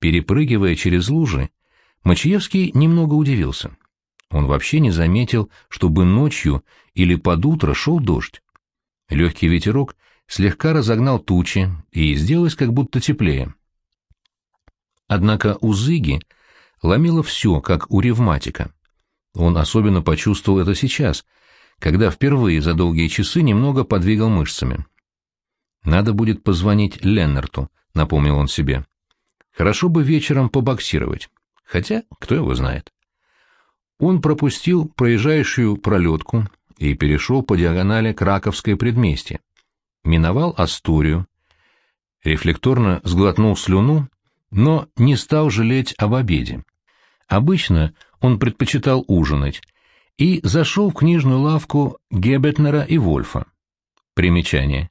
Перепрыгивая через лужи, Мачиевский немного удивился. Он вообще не заметил, чтобы ночью или под утро шел дождь. Легкий ветерок слегка разогнал тучи, и сделалось как будто теплее. Однако у Зыги ломило все, как у ревматика. Он особенно почувствовал это сейчас, когда впервые за долгие часы немного подвигал мышцами. «Надо будет позвонить Леннарту», — напомнил он себе. «Хорошо бы вечером побоксировать. Хотя, кто его знает». Он пропустил проезжающую пролетку и перешел по диагонали Краковское предместье. Миновал Астурию, рефлекторно сглотнул слюну, но не стал жалеть об обеде. Обычно он предпочитал ужинать, и зашел в книжную лавку Гебетнера и Вольфа. Примечание.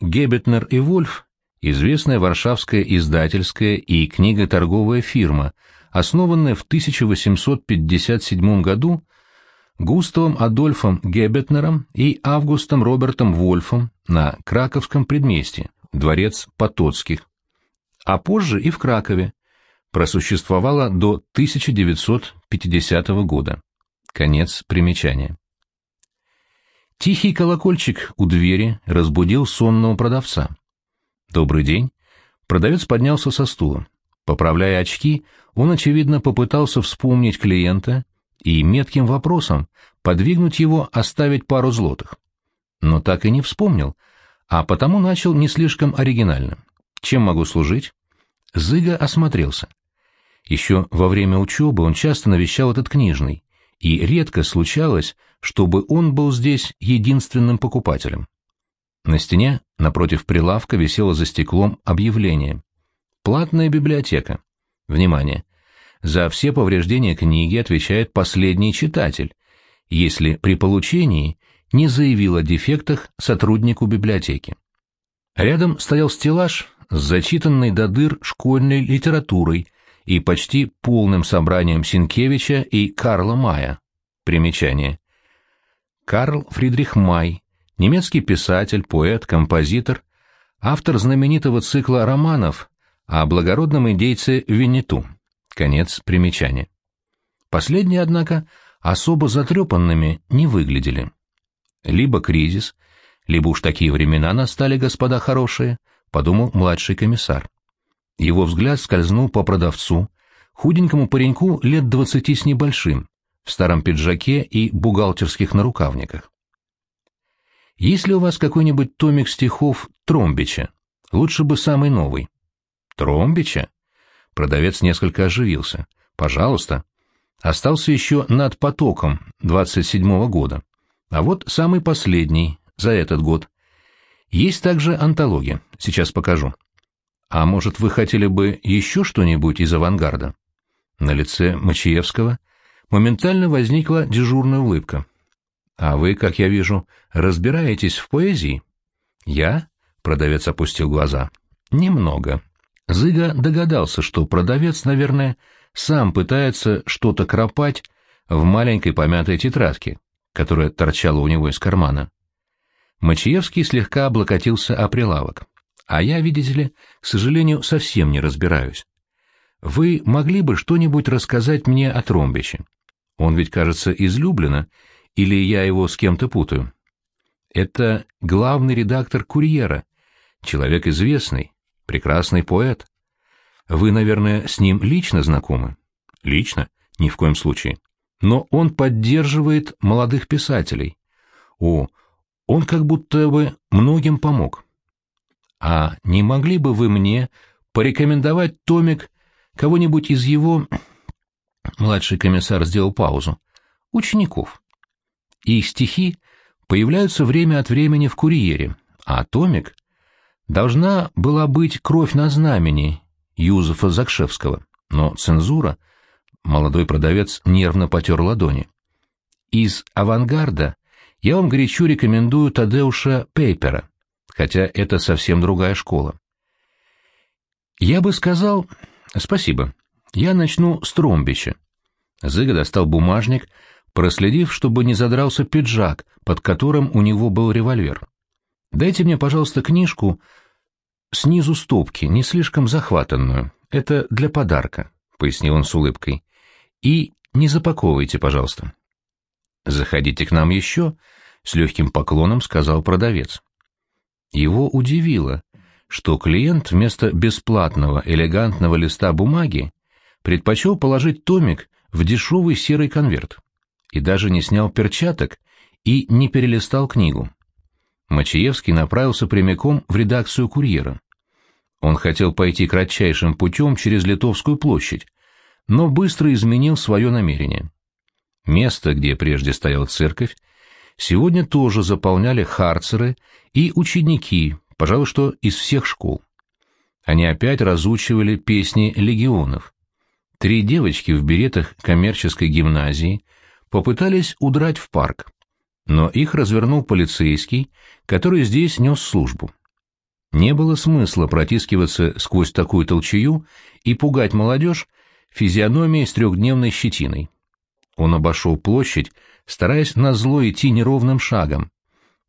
Гебетнер и Вольф – известная варшавская издательская и книготорговая фирма, основанная в 1857 году Густавом Адольфом Гебетнером и Августом Робертом Вольфом на Краковском предместье, дворец Потоцких, а позже и в Кракове, просуществовала до 1950 года. Конец примечания. Тихий колокольчик у двери разбудил сонного продавца. «Добрый день». Продавец поднялся со стула. Поправляя очки, он, очевидно, попытался вспомнить клиента и метким вопросом подвигнуть его оставить пару злотых. Но так и не вспомнил, а потому начал не слишком оригинально. «Чем могу служить?» Зыга осмотрелся. Еще во время учебы он часто навещал этот книжный, и редко случалось, чтобы он был здесь единственным покупателем. На стене, напротив прилавка, висело за стеклом объявление. «Платная библиотека». Внимание! За все повреждения книги отвечает последний читатель, если при получении не заявил о дефектах сотруднику библиотеки. Рядом стоял стеллаж с зачитанной до дыр школьной литературой и почти полным собранием Синкевича и Карла Мая. Примечание. Карл Фридрих Май, немецкий писатель, поэт, композитор, автор знаменитого цикла романов о благородном индейце Винниту. Конец примечания. Последние, однако, особо затрепанными не выглядели. Либо кризис, либо уж такие времена настали, господа хорошие, подумал младший комиссар. Его взгляд скользнул по продавцу, худенькому пареньку лет двадцати с небольшим, в старом пиджаке и бухгалтерских нарукавниках. Есть ли у вас какой-нибудь томик стихов Тромбича? Лучше бы самый новый. Тромбича? Продавец несколько оживился. Пожалуйста. Остался еще над потоком 27-го года. А вот самый последний, за этот год. Есть также антология. Сейчас покажу. А может, вы хотели бы еще что-нибудь из авангарда? На лице Мачиевского моментально возникла дежурная улыбка. А вы, как я вижу, разбираетесь в поэзии? Я? Продавец опустил глаза. Немного. Зыга догадался, что продавец, наверное, сам пытается что-то кропать в маленькой помятой тетрадке, которая торчала у него из кармана. Мачиевский слегка облокотился о прилавок. А я, видите ли, к сожалению, совсем не разбираюсь. Вы могли бы что-нибудь рассказать мне о Тромбиче? Он ведь, кажется, излюблено, или я его с кем-то путаю? Это главный редактор «Курьера», человек известный, прекрасный поэт. Вы, наверное, с ним лично знакомы? Лично? Ни в коем случае. Но он поддерживает молодых писателей. О, он как будто бы многим помог. А не могли бы вы мне порекомендовать томик кого-нибудь из его... Младший комиссар сделал паузу. Учеников. И стихи появляются время от времени в «Курьере», а томик должна была быть «Кровь на знамени» Юзефа Закшевского, но цензура... Молодой продавец нервно потер ладони. Из «Авангарда» я вам горячо рекомендую Тадеуша Пейпера, хотя это совсем другая школа. Я бы сказал... Спасибо. Я начну с Тромбича. Зыга достал бумажник, проследив, чтобы не задрался пиджак, под которым у него был револьвер. Дайте мне, пожалуйста, книжку снизу стопки, не слишком захватанную. это для подарка», — пояснил он с улыбкой. «И не запаковывайте, пожалуйста». «Заходите к нам еще», — с легким поклоном сказал продавец. Его удивило, что клиент вместо бесплатного элегантного листа бумаги предпочел положить томик в дешевый серый конверт и даже не снял перчаток и не перелистал книгу. Мачиевский направился прямиком в редакцию «Курьера». Он хотел пойти кратчайшим путем через Литовскую площадь, но быстро изменил свое намерение. Место, где прежде стояла церковь, сегодня тоже заполняли харцеры и ученики, пожалуй, что из всех школ. Они опять разучивали песни легионов. Три девочки в беретах коммерческой гимназии попытались удрать в парк, но их развернул полицейский, который здесь нес службу. Не было смысла протискиваться сквозь такую толчую и пугать молодежь физиономией с трехдневной щетиной. Он обошел площадь, стараясь назло идти неровным шагом.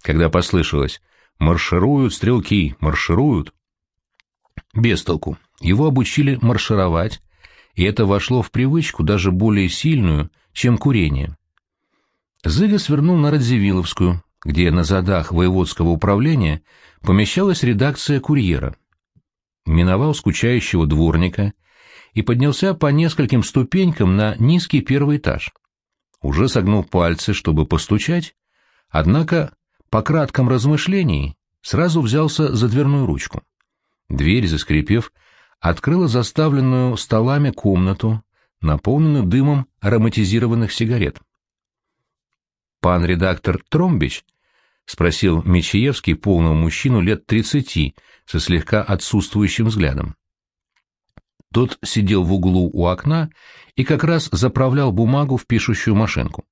Когда послышалось «Маршируют стрелки, маршируют!» Без толку. Его обучили маршировать, и это вошло в привычку даже более сильную, чем курение. Зыга свернул на Радзивилловскую, где на задах воеводского управления помещалась редакция курьера. Миновал скучающего дворника и поднялся по нескольким ступенькам на низкий первый этаж. Уже согнул пальцы, чтобы постучать, однако по кратком размышлении сразу взялся за дверную ручку. Дверь, заскрипев, открыла заставленную столами комнату, наполненную дымом ароматизированных сигарет. «Пан редактор Тромбич?» — спросил Мечиевский полного мужчину лет тридцати со слегка отсутствующим взглядом. Тот сидел в углу у окна и как раз заправлял бумагу в пишущую машинку.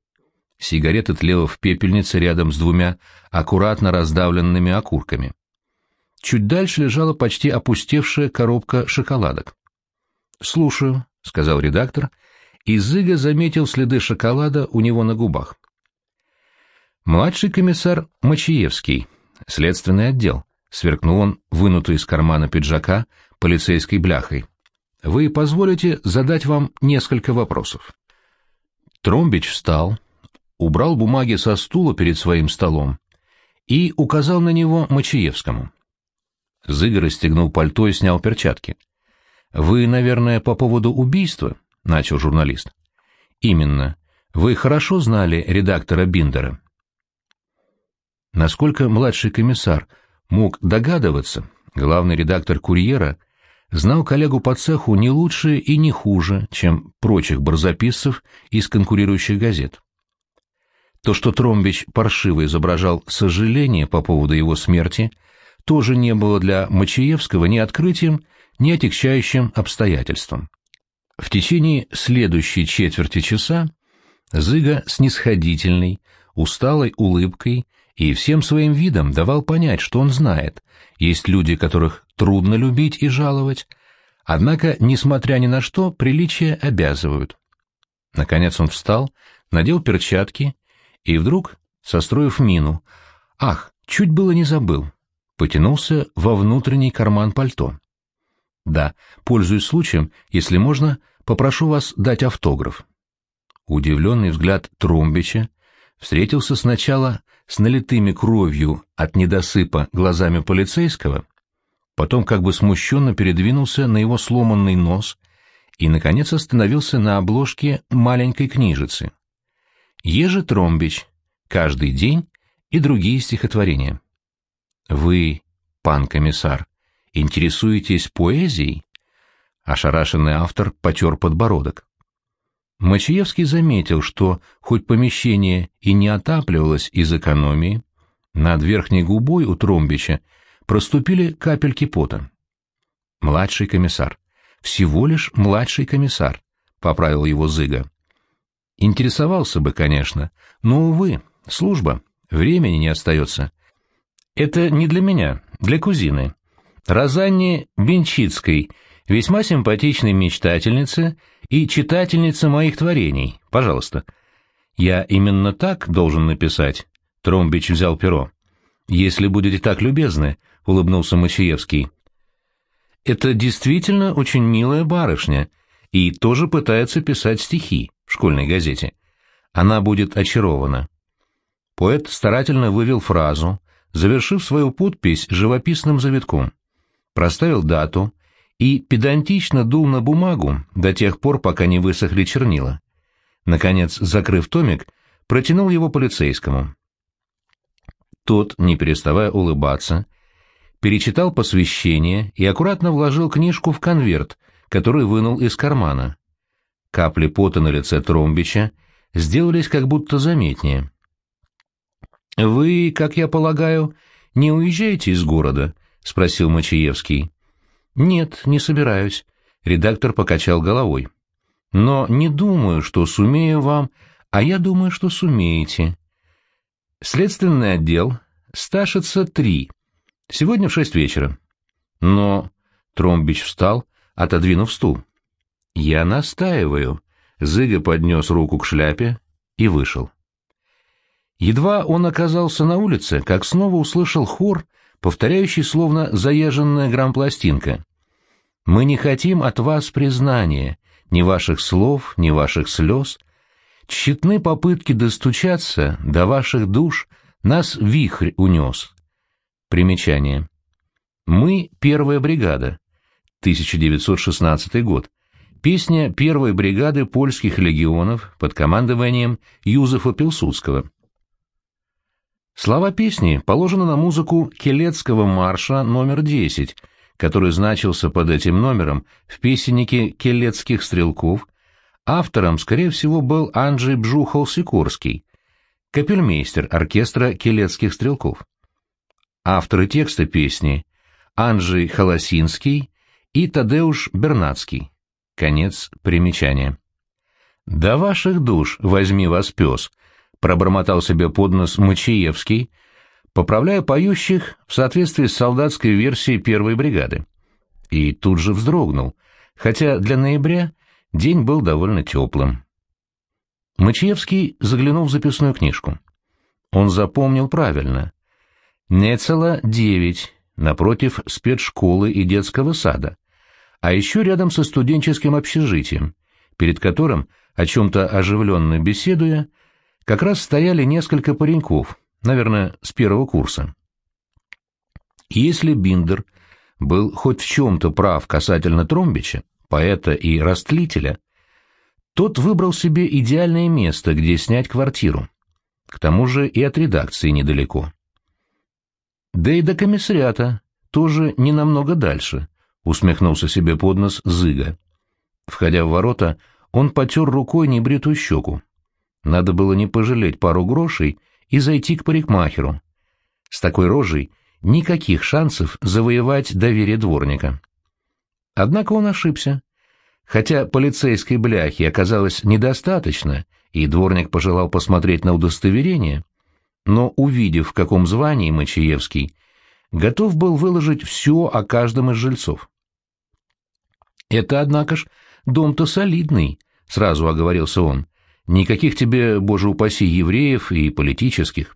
Сигарета тлела в пепельнице рядом с двумя аккуратно раздавленными окурками. Чуть дальше лежала почти опустевшая коробка шоколадок. «Слушаю», — сказал редактор, и Зыга заметил следы шоколада у него на губах. «Младший комиссар Мачиевский, следственный отдел», — сверкнул он, вынутый из кармана пиджака, полицейской бляхой. «Вы позволите задать вам несколько вопросов?» Тромбич встал, убрал бумаги со стула перед своим столом и указал на него Мачиевскому. Зыга расстегнул пальто и снял перчатки. «Вы, наверное, по поводу убийства?» — начал журналист. «Именно. Вы хорошо знали редактора Биндера?» Насколько младший комиссар мог догадываться, главный редактор «Курьера» знал коллегу по цеху не лучше и не хуже, чем прочих барзаписцев из конкурирующих газет. То, что Тромбич паршиво изображал сожаление по поводу его смерти, тоже не было для Мачиевского ни открытием, ни отягчающим обстоятельством. В течение следующей четверти часа Зыга снисходительной, усталой улыбкой и всем своим видом давал понять, что он знает, есть люди, которых трудно любить и жаловать, однако, несмотря ни на что, приличия обязывают. Наконец он встал, надел перчатки и вдруг, состроив мину, «Ах, чуть было не забыл», потянулся во внутренний карман пальто. «Да, пользуясь случаем, если можно, попрошу вас дать автограф». Удивленный взгляд Тромбича встретился сначала с налитыми кровью от недосыпа глазами полицейского, потом как бы смущенно передвинулся на его сломанный нос и, наконец, остановился на обложке маленькой книжицы. Ежи Тромбич, каждый день и другие стихотворения. Вы, пан комиссар, интересуетесь поэзией? Ошарашенный автор потер подбородок. Мачиевский заметил, что, хоть помещение и не отапливалось из экономии, над верхней губой у Тромбича проступили капельки пота. «Младший комиссар. Всего лишь младший комиссар», — поправил его Зыга. «Интересовался бы, конечно, но, увы, служба, времени не остается. Это не для меня, для кузины. Розанне Бенчицкой — весьма симпатичной мечтательнице и читательнице моих творений. Пожалуйста. Я именно так должен написать. Тромбич взял перо. Если будете так любезны, улыбнулся Мачиевский. Это действительно очень милая барышня, и тоже пытается писать стихи в школьной газете. Она будет очарована. Поэт старательно вывел фразу, завершив свою подпись живописным завитком. Проставил дату и педантично дул на бумагу до тех пор, пока не высохли чернила. Наконец, закрыв томик, протянул его полицейскому. Тот, не переставая улыбаться, перечитал посвящение и аккуратно вложил книжку в конверт, который вынул из кармана. Капли пота на лице Тромбича сделались как будто заметнее. «Вы, как я полагаю, не уезжаете из города?» — спросил Мачиевский. «Нет, не собираюсь», — редактор покачал головой. «Но не думаю, что сумею вам, а я думаю, что сумеете. Следственный отдел, Сташица 3. Сегодня в шесть вечера». «Но...» — Тромбич встал, отодвинув стул. «Я настаиваю». Зыга поднес руку к шляпе и вышел. Едва он оказался на улице, как снова услышал хор, повторяющий словно заезженная грампластинка. «Мы не хотим от вас признания, ни ваших слов, ни ваших слез. Тщетны попытки достучаться до ваших душ, нас вихрь унес». Примечание. «Мы — первая бригада». 1916 год. Песня первой бригады польских легионов под командованием Юзефа Пилсудского. Слова песни положены на музыку Келецкого марша номер 10, который значился под этим номером в песеннике Келецких стрелков. Автором, скорее всего, был Анджей Бжухол-Сикорский, капельмейстер оркестра Келецких стрелков. Авторы текста песни – Анджей Холосинский и Тадеуш Бернацкий. Конец примечания. «До ваших душ возьми вас пес», пробормотал себе под нос Мачиевский, поправляя поющих в соответствии с солдатской версией первой бригады. И тут же вздрогнул, хотя для ноября день был довольно теплым. Мачиевский заглянул в записную книжку. Он запомнил правильно. Нецело девять, напротив спецшколы и детского сада, а еще рядом со студенческим общежитием, перед которым, о чем-то оживленно беседуя, как раз стояли несколько пареньков, наверное, с первого курса. Если Биндер был хоть в чем-то прав касательно Тромбича, поэта и растлителя, тот выбрал себе идеальное место, где снять квартиру. К тому же и от редакции недалеко. Да и до комиссариата тоже не намного дальше, усмехнулся себе под нос Зыга. Входя в ворота, он потер рукой небритую щеку. Надо было не пожалеть пару грошей и зайти к парикмахеру. С такой рожей никаких шансов завоевать доверие дворника. Однако он ошибся. Хотя полицейской бляхи оказалось недостаточно, и дворник пожелал посмотреть на удостоверение, но, увидев, в каком звании Мачиевский, готов был выложить все о каждом из жильцов. «Это, однако ж, дом-то солидный», — сразу оговорился он. Никаких тебе, боже упаси, евреев и политических.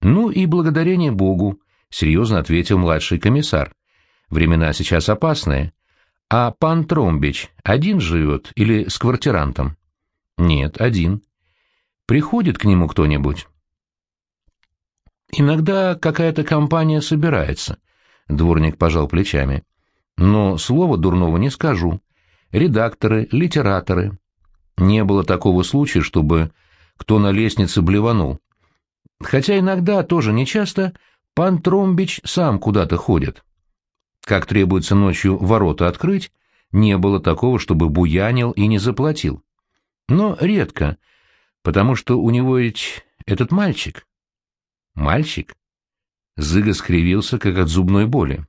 Ну и благодарение Богу, серьезно ответил младший комиссар. Времена сейчас опасные. А пан Тромбич один живет или с квартирантом? Нет, один. Приходит к нему кто-нибудь? Иногда какая-то компания собирается. Дворник пожал плечами. Но слова дурного не скажу. Редакторы, литераторы, не было такого случая, чтобы кто на лестнице блеванул. Хотя иногда, тоже нечасто, пан Тромбич сам куда-то ходит. Как требуется ночью ворота открыть, не было такого, чтобы буянил и не заплатил. Но редко, потому что у него ведь этот мальчик. Мальчик? Зыга скривился, как от зубной боли.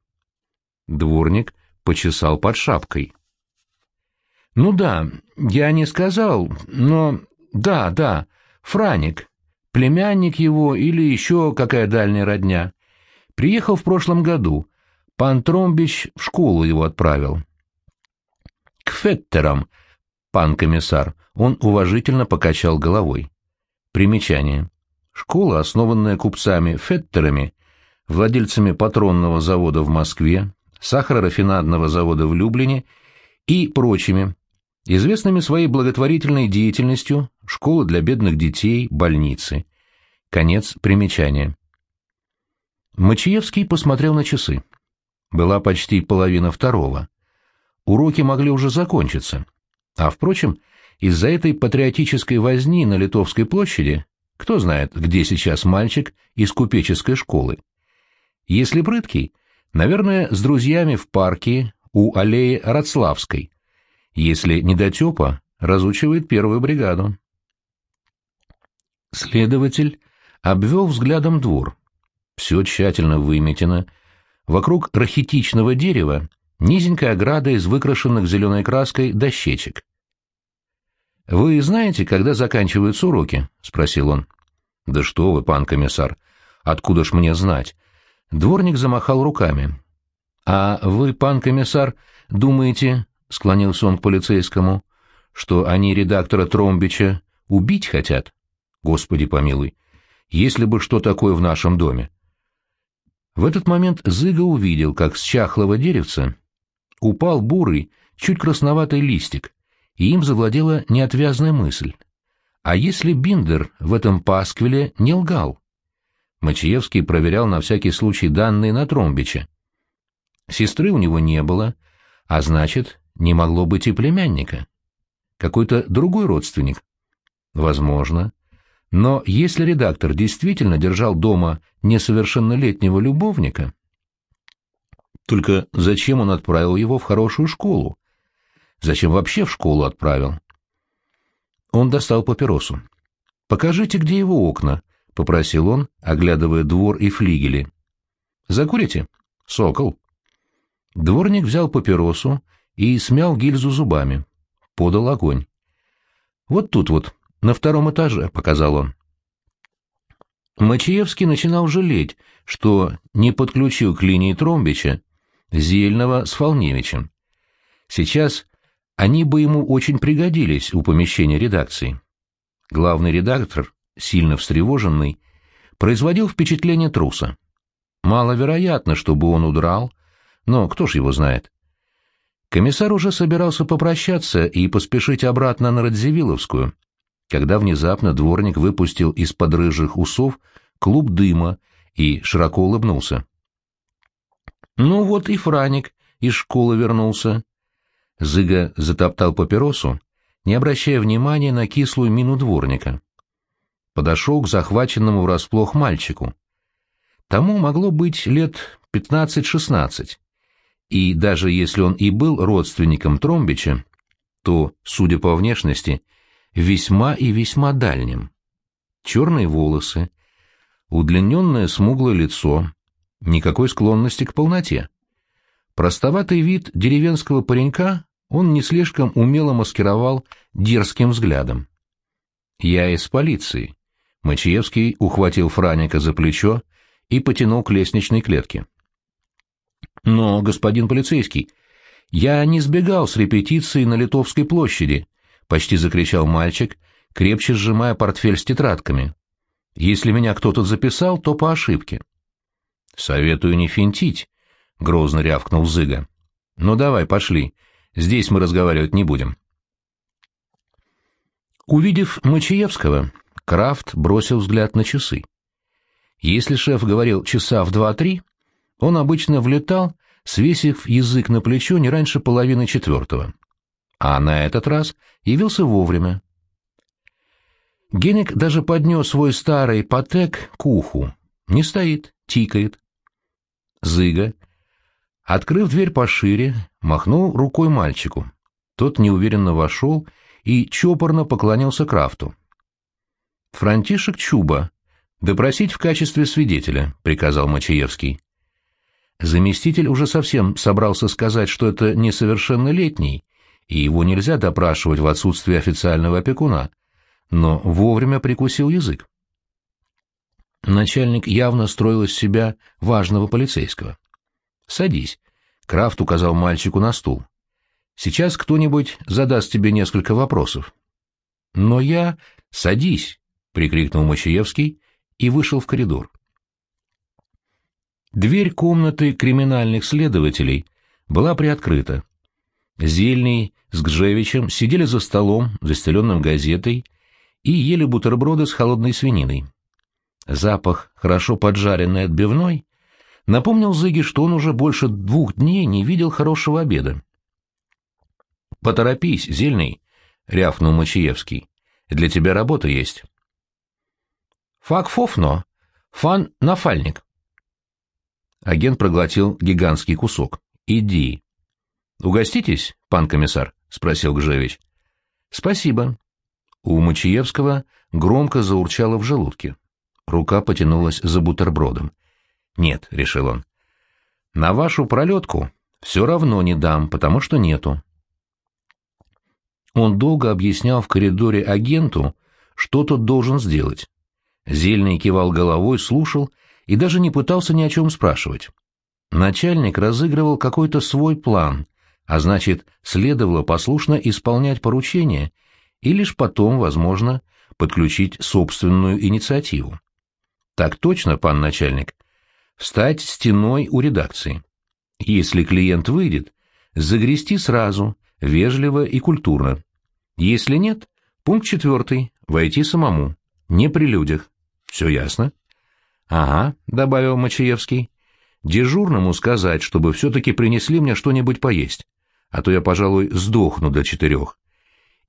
Дворник почесал под шапкой. Ну да, я не сказал, но... Да, да, Франик, племянник его или еще какая дальняя родня. Приехал в прошлом году. Пан Тромбич в школу его отправил. К Феттерам, пан комиссар. Он уважительно покачал головой. Примечание. Школа, основанная купцами Феттерами, владельцами патронного завода в Москве, сахарорафинадного завода в Люблине и прочими, известными своей благотворительной деятельностью, школы для бедных детей, больницы. Конец примечания. Мачиевский посмотрел на часы. Была почти половина второго. Уроки могли уже закончиться. А, впрочем, из-за этой патриотической возни на Литовской площади, кто знает, где сейчас мальчик из купеческой школы. Если прыткий, наверное, с друзьями в парке у аллеи Рацлавской. Если недотепа, разучивает первую бригаду. Следователь обвел взглядом двор. Все тщательно выметено. Вокруг рахитичного дерева низенькая ограда из выкрашенных зеленой краской дощечек. «Вы знаете, когда заканчиваются уроки?» — спросил он. «Да что вы, пан комиссар, откуда ж мне знать?» Дворник замахал руками. «А вы, пан комиссар, думаете, — склонился он к полицейскому, — что они редактора Тромбича убить хотят? Господи помилуй, если бы что такое в нашем доме!» В этот момент Зыга увидел, как с чахлого деревца упал бурый, чуть красноватый листик, и им завладела неотвязная мысль. А если Биндер в этом пасквиле не лгал? Мачиевский проверял на всякий случай данные на Тромбича. Сестры у него не было, а значит, не могло быть и племянника. Какой-то другой родственник. Возможно. Но если редактор действительно держал дома несовершеннолетнего любовника, только зачем он отправил его в хорошую школу? Зачем вообще в школу отправил? Он достал папиросу. «Покажите, где его окна», — попросил он, оглядывая двор и флигели. «Закурите?» «Сокол». Дворник взял папиросу и смял гильзу зубами. Подал огонь. «Вот тут вот, на втором этаже», — показал он. Мачиевский начинал жалеть, что не подключил к линии Тромбича Зельного с Фолневичем. Сейчас они бы ему очень пригодились у помещения редакции. Главный редактор, сильно встревоженный, производил впечатление труса. Маловероятно, чтобы он удрал, но кто ж его знает. Комиссар уже собирался попрощаться и поспешить обратно на Радзивилловскую, когда внезапно дворник выпустил из-под рыжих усов клуб дыма и широко улыбнулся. «Ну вот и Франик из школы вернулся». Зыга затоптал папиросу, не обращая внимания на кислую мину дворника подошел к захваченному врасплох мальчику. Тому могло быть лет пятнадцать-шестнадцать, и даже если он и был родственником Тромбича, то, судя по внешности, весьма и весьма дальним. Черные волосы, удлиненное смуглое лицо, никакой склонности к полноте. Простоватый вид деревенского паренька он не слишком умело маскировал дерзким взглядом. «Я из полиции», Мачиевский ухватил Франика за плечо и потянул к лестничной клетке. «Но, господин полицейский, я не сбегал с репетиции на Литовской площади», — почти закричал мальчик, крепче сжимая портфель с тетрадками. «Если меня кто-то записал, то по ошибке». «Советую не финтить», — грозно рявкнул Зыга. «Ну давай, пошли. Здесь мы разговаривать не будем». Увидев Мачиевского, Крафт бросил взгляд на часы. Если шеф говорил часа в два-три, он обычно влетал, свесив язык на плечо не раньше половины четвертого. А на этот раз явился вовремя. Генек даже поднес свой старый патек к уху. Не стоит, тикает. Зыга, открыв дверь пошире, махнул рукой мальчику. Тот неуверенно вошел и чопорно поклонился Крафту. Франтишек Чуба. Допросить в качестве свидетеля, приказал Мачиевский. Заместитель уже совсем собрался сказать, что это несовершеннолетний, и его нельзя допрашивать в отсутствие официального опекуна, но вовремя прикусил язык. Начальник явно строил из себя важного полицейского. «Садись», — Крафт указал мальчику на стул. «Сейчас кто-нибудь задаст тебе несколько вопросов». «Но я...» «Садись», — прикрикнул Мачиевский и вышел в коридор. Дверь комнаты криминальных следователей была приоткрыта. Зельный с Гжевичем сидели за столом, застеленным газетой, и ели бутерброды с холодной свининой. Запах хорошо поджаренной отбивной напомнил Зыге, что он уже больше двух дней не видел хорошего обеда. «Поторопись, Зельный», — рявкнул Мачиевский. «Для тебя работа есть». «Фак-фофно, фан нафальник». Агент проглотил гигантский кусок. «Иди». «Угоститесь, пан комиссар?» — спросил Гжевич. «Спасибо». У Мачиевского громко заурчало в желудке. Рука потянулась за бутербродом. «Нет», — решил он. «На вашу пролетку все равно не дам, потому что нету». Он долго объяснял в коридоре агенту, что тот должен сделать. Зельный кивал головой, слушал и даже не пытался ни о чем спрашивать. Начальник разыгрывал какой-то свой план, а значит, следовало послушно исполнять поручения и лишь потом, возможно, подключить собственную инициативу. Так точно, пан начальник. Встать стеной у редакции. Если клиент выйдет, загрести сразу, вежливо и культурно. Если нет, пункт четвертый — войти самому, не при людях. Все ясно? — Ага, — добавил Мачаевский. — Дежурному сказать, чтобы все-таки принесли мне что-нибудь поесть, а то я, пожалуй, сдохну до четырех.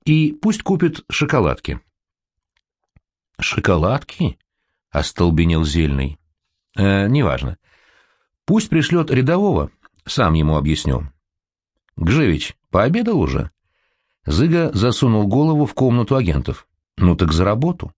И пусть купит шоколадки. — Шоколадки? — остолбенел Зельный. Э, — Неважно. Пусть пришлет рядового, сам ему объясню. — Гжевич, пообедал уже? Зыга засунул голову в комнату агентов. — Ну так за работу.